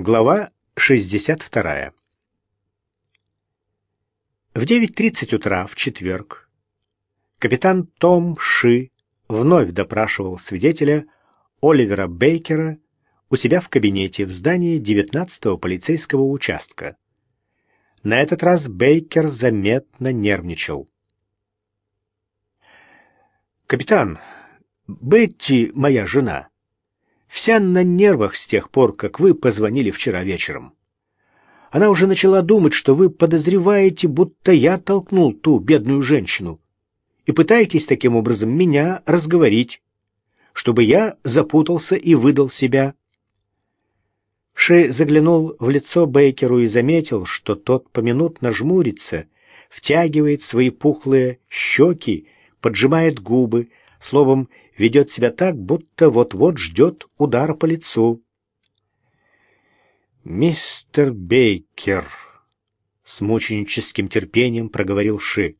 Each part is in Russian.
Глава 62. В 9.30 утра в четверг капитан Том Ши вновь допрашивал свидетеля Оливера Бейкера у себя в кабинете в здании 19-го полицейского участка. На этот раз Бейкер заметно нервничал. «Капитан, Бетти моя жена» вся на нервах с тех пор, как вы позвонили вчера вечером. Она уже начала думать, что вы подозреваете, будто я толкнул ту бедную женщину, и пытаетесь таким образом меня разговорить, чтобы я запутался и выдал себя. Ши заглянул в лицо Бейкеру и заметил, что тот поминутно жмурится, втягивает свои пухлые щеки, поджимает губы, словом, ведет себя так, будто вот-вот ждет удара по лицу. «Мистер Бейкер», — с мученическим терпением проговорил Ши,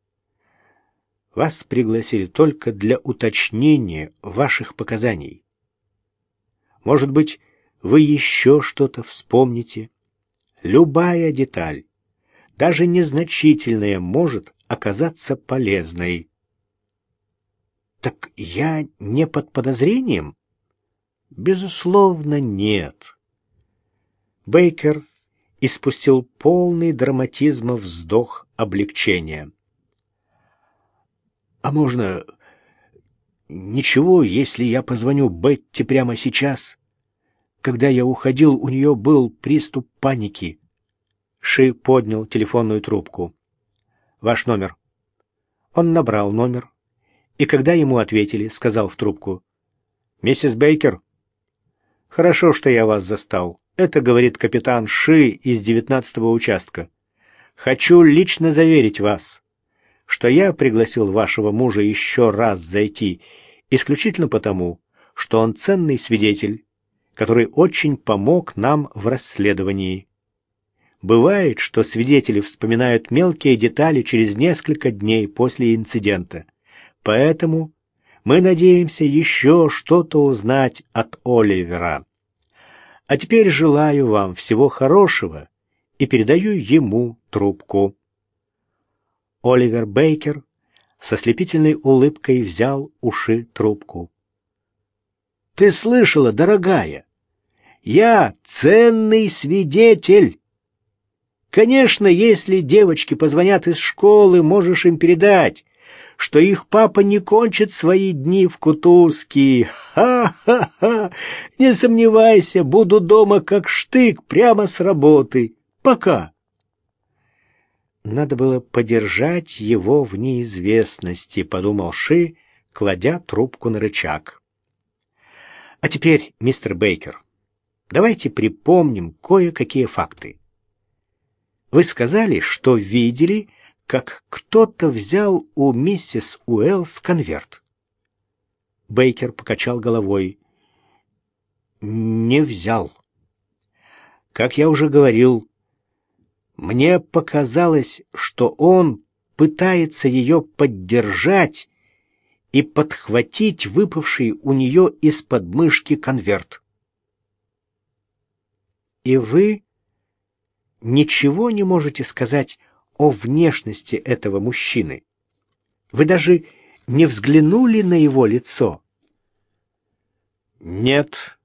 — «вас пригласили только для уточнения ваших показаний. Может быть, вы еще что-то вспомните? Любая деталь, даже незначительная, может оказаться полезной». Так я не под подозрением? Безусловно, нет. Бейкер испустил полный драматизма вздох облегчения. А можно ничего, если я позвоню Бетти прямо сейчас? Когда я уходил, у нее был приступ паники. Ши поднял телефонную трубку. Ваш номер. Он набрал номер и когда ему ответили, сказал в трубку, «Миссис Бейкер, хорошо, что я вас застал. Это, говорит капитан Ши из девятнадцатого участка. Хочу лично заверить вас, что я пригласил вашего мужа еще раз зайти исключительно потому, что он ценный свидетель, который очень помог нам в расследовании. Бывает, что свидетели вспоминают мелкие детали через несколько дней после инцидента. Поэтому мы надеемся еще что-то узнать от Оливера. А теперь желаю вам всего хорошего и передаю ему трубку. Оливер Бейкер со слепительной улыбкой взял уши трубку. «Ты слышала, дорогая? Я ценный свидетель!» Конечно, если девочки позвонят из школы, можешь им передать что их папа не кончит свои дни в Кутузке. Ха-ха-ха! Не сомневайся, буду дома как штык прямо с работы. Пока. Надо было подержать его в неизвестности, подумал Ши, кладя трубку на рычаг. А теперь, мистер Бейкер, давайте припомним кое-какие факты. Вы сказали, что видели как кто-то взял у миссис Уэллс конверт. Бейкер покачал головой. «Не взял. Как я уже говорил, мне показалось, что он пытается ее поддержать и подхватить выпавший у нее из подмышки конверт. И вы ничего не можете сказать о внешности этого мужчины. Вы даже не взглянули на его лицо. Нет.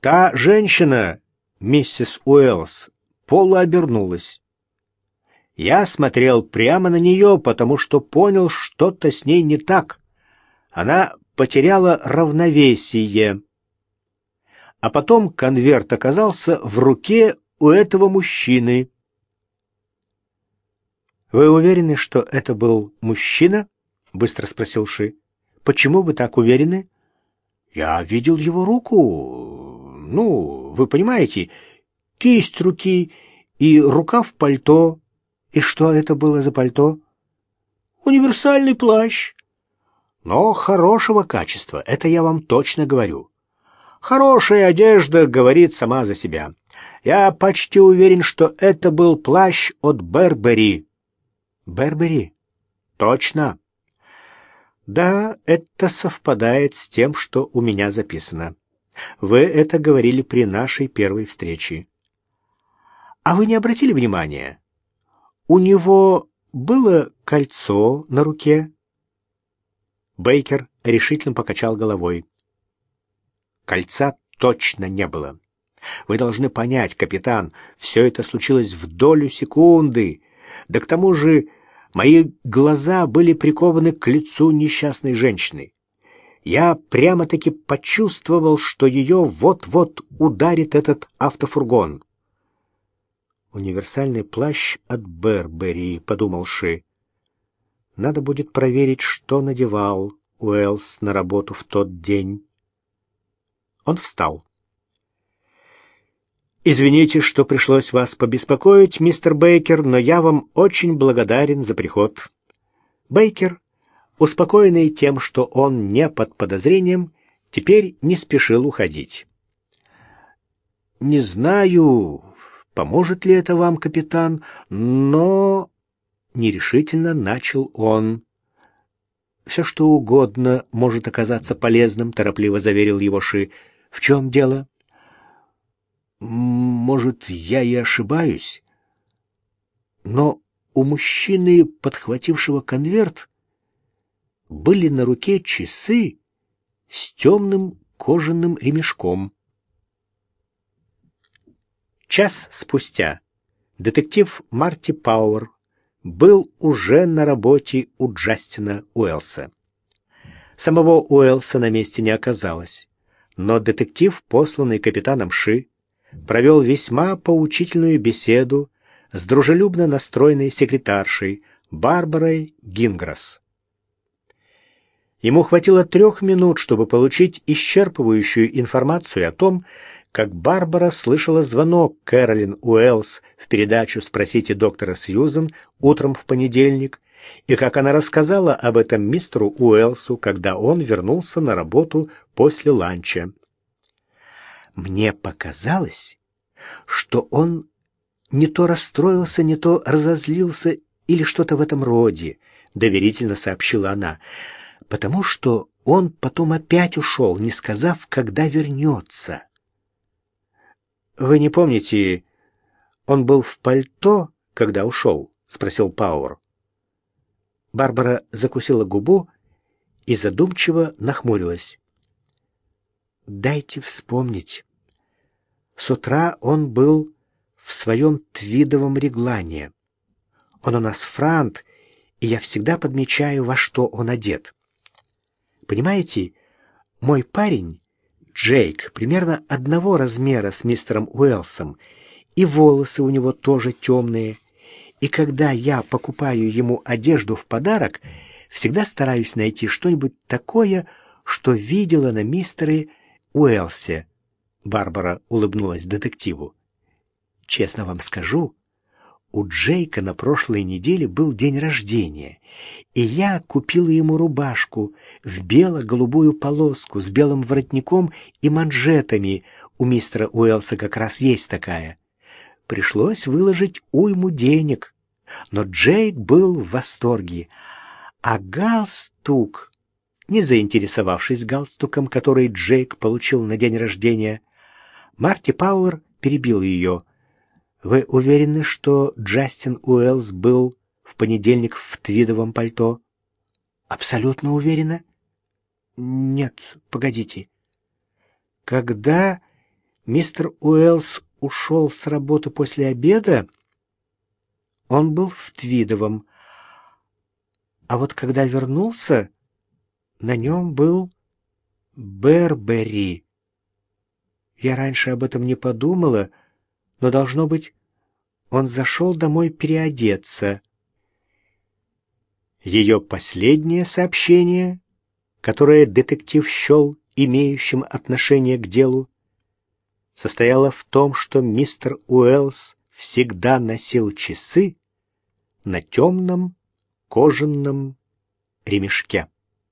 Та женщина, миссис Уэллс, полуобернулась. Я смотрел прямо на нее, потому что понял, что-то с ней не так. Она потеряла равновесие. А потом конверт оказался в руке у этого мужчины. «Вы уверены, что это был мужчина?» — быстро спросил Ши. «Почему вы так уверены?» «Я видел его руку. Ну, вы понимаете, кисть руки и рука в пальто. И что это было за пальто?» «Универсальный плащ. Но хорошего качества, это я вам точно говорю. Хорошая одежда говорит сама за себя. Я почти уверен, что это был плащ от Бербери». Бербери? Точно. Да, это совпадает с тем, что у меня записано. Вы это говорили при нашей первой встрече. А вы не обратили внимания? У него было кольцо на руке? Бейкер решительно покачал головой. Кольца точно не было. Вы должны понять, капитан, все это случилось в долю секунды. Да к тому же мои глаза были прикованы к лицу несчастной женщины. Я прямо-таки почувствовал, что ее вот-вот ударит этот автофургон. «Универсальный плащ от Бербери», — подумал Ши. «Надо будет проверить, что надевал Уэллс на работу в тот день». Он встал. «Извините, что пришлось вас побеспокоить, мистер Бейкер, но я вам очень благодарен за приход». Бейкер, успокоенный тем, что он не под подозрением, теперь не спешил уходить. «Не знаю, поможет ли это вам, капитан, но...» Нерешительно начал он. «Все, что угодно может оказаться полезным», — торопливо заверил его Ши. «В чем дело?» Может, я и ошибаюсь, но у мужчины, подхватившего конверт, были на руке часы с темным кожаным ремешком. Час спустя детектив Марти Пауэр был уже на работе у Джастина Уэлса. Самого Уэлса на месте не оказалось, но детектив, посланный капитаном Ши, провел весьма поучительную беседу с дружелюбно настроенной секретаршей Барбарой Гинграсс. Ему хватило трех минут, чтобы получить исчерпывающую информацию о том, как Барбара слышала звонок Кэролин Уэллс в передачу «Спросите доктора Сьюзен» утром в понедельник, и как она рассказала об этом мистеру Уэллсу, когда он вернулся на работу после ланча. Мне показалось, что он не то расстроился, не то разозлился или что-то в этом роде, доверительно сообщила она, потому что он потом опять ушел, не сказав, когда вернется. «Вы не помните, он был в пальто, когда ушел?» — спросил Пауэр. Барбара закусила губу и задумчиво нахмурилась. «Дайте вспомнить. С утра он был в своем твидовом реглане. Он у нас франт, и я всегда подмечаю, во что он одет. Понимаете, мой парень, Джейк, примерно одного размера с мистером Уэлсом, и волосы у него тоже темные. И когда я покупаю ему одежду в подарок, всегда стараюсь найти что-нибудь такое, что видела на мистере Уэлсе. Барбара улыбнулась детективу. «Честно вам скажу, у Джейка на прошлой неделе был день рождения, и я купила ему рубашку в бело-голубую полоску с белым воротником и манжетами. У мистера Уэлса как раз есть такая. Пришлось выложить уйму денег, но Джейк был в восторге. А галстук, не заинтересовавшись галстуком, который Джейк получил на день рождения, Марти Пауэр перебил ее. «Вы уверены, что Джастин Уэллс был в понедельник в твидовом пальто?» «Абсолютно уверена?» «Нет, погодите. Когда мистер Уэллс ушел с работы после обеда, он был в твидовом, а вот когда вернулся, на нем был Бербери». Я раньше об этом не подумала, но, должно быть, он зашел домой переодеться. Ее последнее сообщение, которое детектив счел имеющим отношение к делу, состояло в том, что мистер Уэллс всегда носил часы на темном кожаном ремешке.